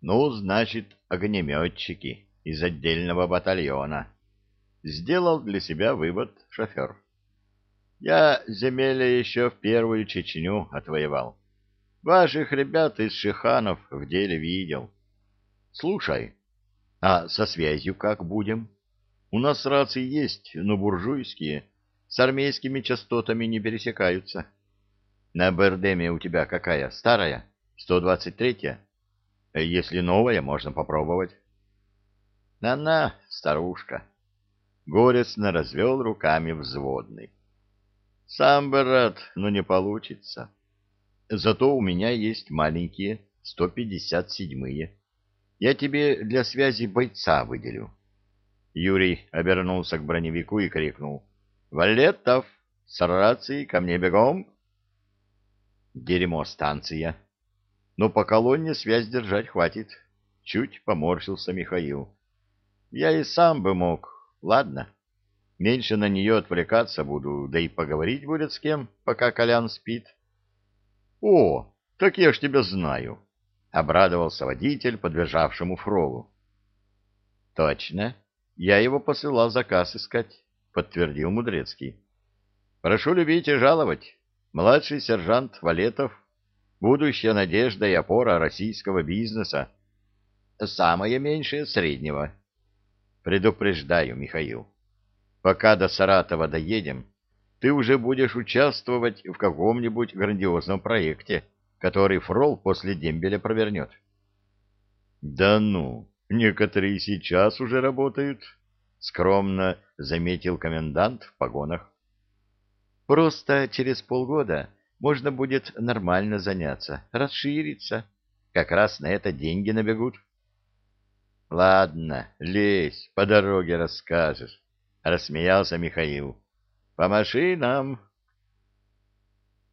Ну, значит, огнеметчики из отдельного батальона. Сделал для себя вывод шофер. Я земелья еще в первую Чечню отвоевал. Ваших ребят из Шиханов в деле видел. Слушай, а со связью как будем? У нас рации есть, но буржуйские, с армейскими частотами не пересекаются. На Бердеме у тебя какая? Старая? 123-я? Если новая, можно попробовать. На-на, старушка. Горестно развел руками взводный. Сам бы рад, но не получится. Зато у меня есть маленькие 157-е. Я тебе для связи бойца выделю. Юрий обернулся к броневику и крикнул. «Валетов, с рацией ко мне бегом!» Дерьмо станция. Но по колонне связь держать хватит. Чуть поморщился Михаил. Я и сам бы мог. Ладно. Меньше на нее отвлекаться буду, да и поговорить будет с кем, пока Колян спит. — О, так я ж тебя знаю, — обрадовался водитель, подбежавшему Фролу. — Точно. Я его посылал заказ искать, — подтвердил Мудрецкий. — Прошу любить и жаловать. Младший сержант Валетов, будущая надежда и опора российского бизнеса. Самое меньшее среднего. Предупреждаю, Михаил. Пока до Саратова доедем, ты уже будешь участвовать в каком-нибудь грандиозном проекте, который Фрол после дембеля провернет. — Да ну, некоторые сейчас уже работают, — скромно заметил комендант в погонах. — Просто через полгода можно будет нормально заняться, расшириться. Как раз на это деньги набегут. — Ладно, лезь, по дороге расскажешь, — рассмеялся Михаил. По машинам.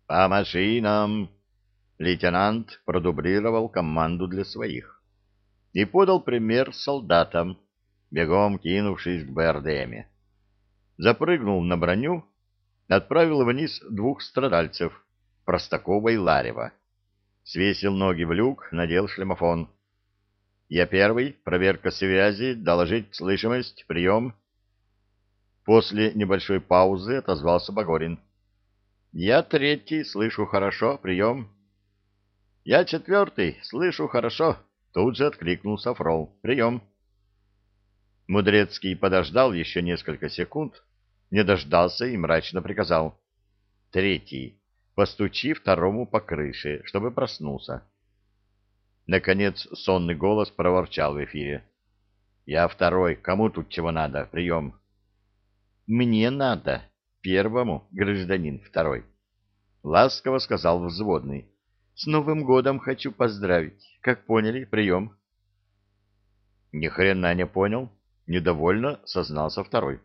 По машинам. Лейтенант продублировал команду для своих и подал пример солдатам, бегом кинувшись к БРДМе. Запрыгнул на броню, отправил вниз двух страдальцев, Простакова и Ларева. Свесил ноги в люк, надел шлемофон. Я первый, проверка связи, доложить слышимость, прием. После небольшой паузы отозвался Багорин. «Я третий, слышу хорошо, прием». «Я четвертый, слышу хорошо», — тут же откликнулся Фрол. «Прием». Мудрецкий подождал еще несколько секунд, не дождался и мрачно приказал. «Третий, постучи второму по крыше, чтобы проснулся». Наконец сонный голос проворчал в эфире. «Я второй, кому тут чего надо? Прием». Мне надо, первому, гражданин второй. Ласково сказал взводный. С Новым годом хочу поздравить. Как поняли, прием. Ни хрена не понял. Недовольно сознался второй.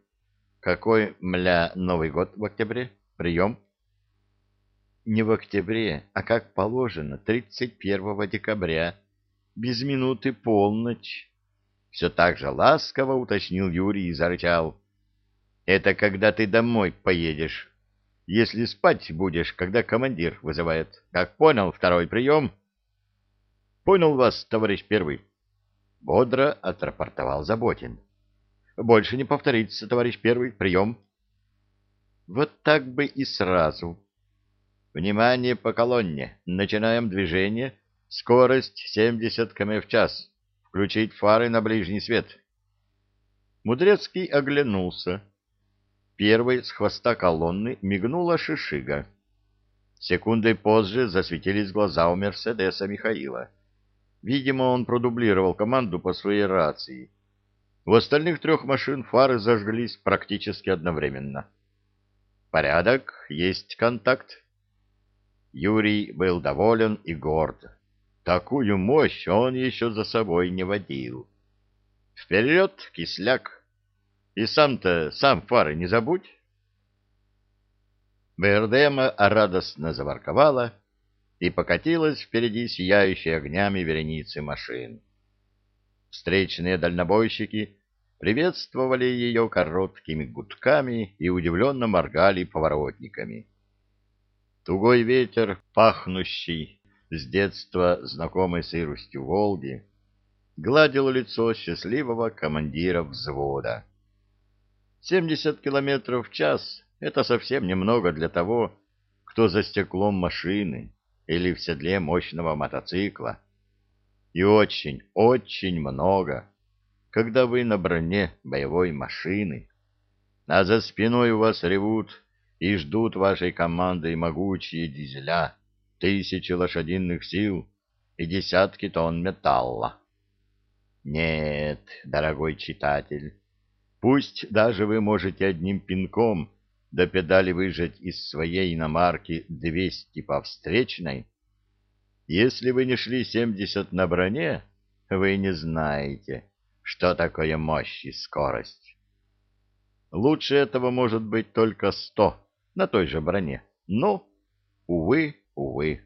Какой, мля, Новый год в октябре? Прием. Не в октябре, а как положено, 31 декабря. Без минуты полночь. Все так же ласково уточнил Юрий и зарычал. Это когда ты домой поедешь. Если спать будешь, когда командир вызывает. Как понял, второй прием? Понял вас, товарищ первый. Бодро отрапортовал Заботин. Больше не повторится, товарищ первый. Прием. Вот так бы и сразу. Внимание по колонне. Начинаем движение. Скорость 70 км в час. Включить фары на ближний свет. Мудрецкий оглянулся. Первой с хвоста колонны мигнула шишига. Секундой позже засветились глаза у Мерседеса Михаила. Видимо, он продублировал команду по своей рации. У остальных трех машин фары зажглись практически одновременно. Порядок, есть контакт. Юрий был доволен и горд. Такую мощь он еще за собой не водил. Вперед, кисляк! И сам-то, сам фары не забудь. БРДМ радостно заворковала и покатилась впереди сияющей огнями вереницы машин. Встречные дальнобойщики приветствовали ее короткими гудками и удивленно моргали поворотниками. Тугой ветер, пахнущий с детства знакомой сыростью Волги, гладил лицо счастливого командира взвода. 70 километров в час — это совсем немного для того, кто за стеклом машины или в седле мощного мотоцикла. И очень, очень много, когда вы на броне боевой машины, а за спиной у вас ревут и ждут вашей команды могучие дизеля, тысячи лошадиных сил и десятки тонн металла. Нет, дорогой читатель, пусть даже вы можете одним пинком до педали выжать из своей иномарки 200 по встречной, если вы не шли 70 на броне, вы не знаете, что такое мощь и скорость. Лучше этого может быть только 100 на той же броне. Но, увы, увы,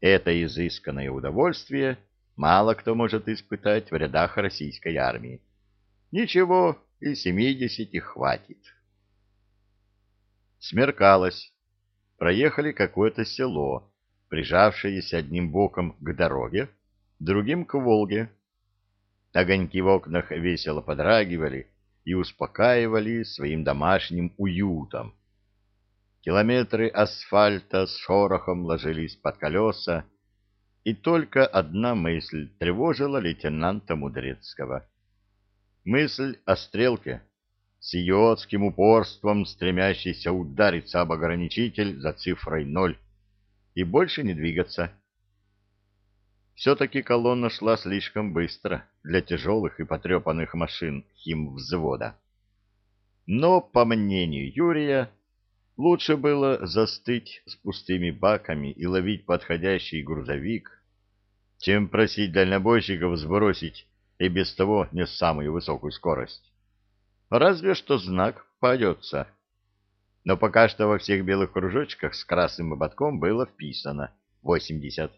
это изысканное удовольствие мало кто может испытать в рядах российской армии. Ничего, и 70 хватит. Смеркалось. Проехали какое-то село, прижавшееся одним боком к дороге, другим к Волге. Огоньки в окнах весело подрагивали и успокаивали своим домашним уютом. Километры асфальта с шорохом ложились под колеса, и только одна мысль тревожила лейтенанта Мудрецкого. Мысль о стрелке, с идиотским упорством стремящейся удариться об ограничитель за цифрой ноль и больше не двигаться. Все-таки колонна шла слишком быстро для тяжелых и потрепанных машин химвзвода. Но, по мнению Юрия, лучше было застыть с пустыми баками и ловить подходящий грузовик, чем просить дальнобойщиков сбросить и без того не самую высокую скорость. Разве что знак падется. Но пока что во всех белых кружочках с красным ободком было вписано 80.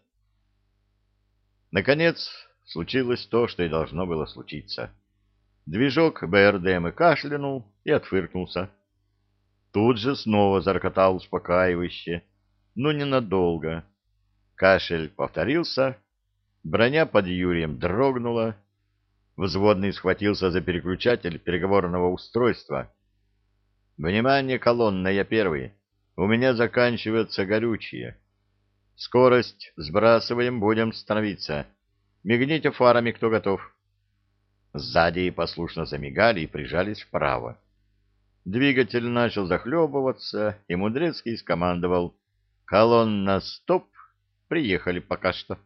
Наконец, случилось то, что и должно было случиться. Движок БРДМ кашлянул и отфыркнулся. Тут же снова заркотал успокаивающе, но ненадолго. Кашель повторился, броня под Юрием дрогнула, Взводный схватился за переключатель переговорного устройства. «Внимание, колонна, я первый. У меня заканчивается горючее. Скорость сбрасываем, будем становиться. Мигните фарами, кто готов». Сзади послушно замигали и прижались вправо. Двигатель начал захлебываться, и Мудрецкий скомандовал «Колонна, стоп! Приехали пока что».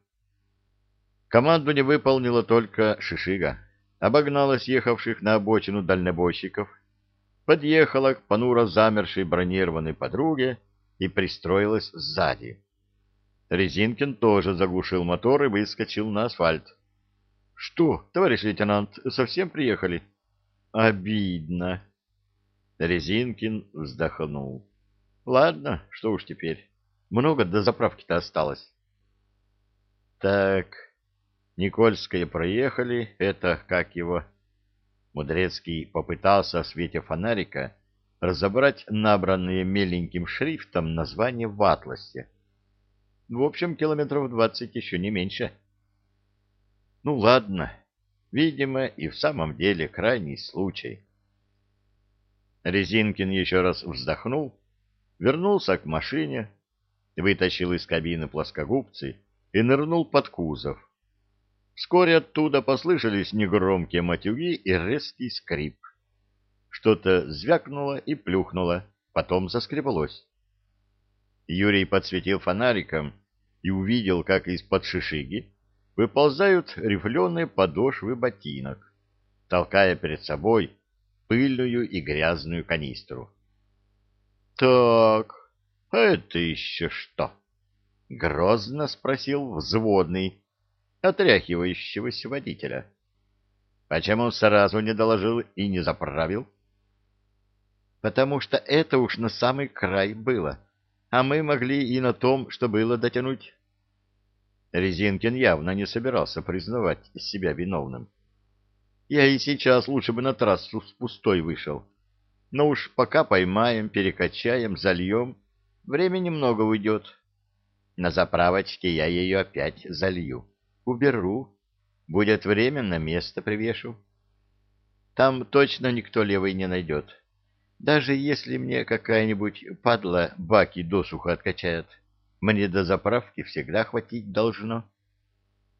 Команду не выполнила только Шишига. Обогнала съехавших на обочину дальнобойщиков, подъехала к понуро замершей бронированной подруге и пристроилась сзади. Резинкин тоже заглушил мотор и выскочил на асфальт. — Что, товарищ лейтенант, совсем приехали? — Обидно. Резинкин вздохнул. — Ладно, что уж теперь. Много до заправки-то осталось. — Так, Никольское проехали, это как его... Мудрецкий попытался в свете фонарика разобрать набранные меленьким шрифтом название в атласе. В общем, километров двадцать еще не меньше. Ну ладно, видимо, и в самом деле крайний случай. Резинкин еще раз вздохнул, вернулся к машине, вытащил из кабины плоскогубцы и нырнул под кузов Вскоре оттуда послышались негромкие матюги и резкий скрип. Что-то звякнуло и плюхнуло, потом заскребалось. Юрий подсветил фонариком и увидел, как из-под шишиги выползают рифленые подошвы ботинок, толкая перед собой пыльную и грязную канистру. — Так, а это еще что? — грозно спросил взводный, отряхивающегося водителя. Почему сразу не доложил и не заправил? Потому что это уж на самый край было, а мы могли и на том, что было, дотянуть. Резинкин явно не собирался признавать себя виновным. Я и сейчас лучше бы на трассу с пустой вышел. Но уж пока поймаем, перекачаем, зальем, времени много уйдет. На заправочке я ее опять залью уберу. Будет время, на место привешу. Там точно никто левый не найдет. Даже если мне какая-нибудь падла баки досуха откачает, мне до заправки всегда хватить должно.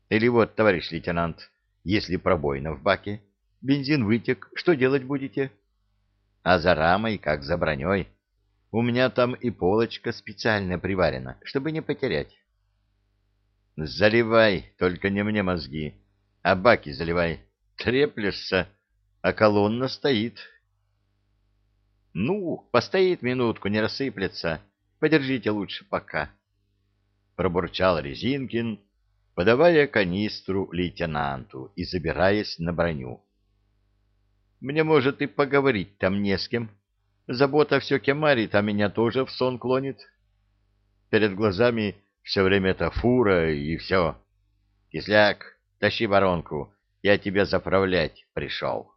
Или вот, товарищ лейтенант, если пробоина в баке, бензин вытек, что делать будете? А за рамой, как за броней, у меня там и полочка специально приварена, чтобы не потерять. Заливай, только не мне мозги, а баки заливай. Треплешься, а колонна стоит. Ну, постоит минутку, не рассыплется. Подержите лучше пока. Пробурчал Резинкин, подавая канистру лейтенанту и забираясь на броню. Мне, может, и поговорить там не с кем. Забота все кемарит, а меня тоже в сон клонит. Перед глазами все время эта фура и все. Кисляк, тащи воронку, я тебя заправлять пришел.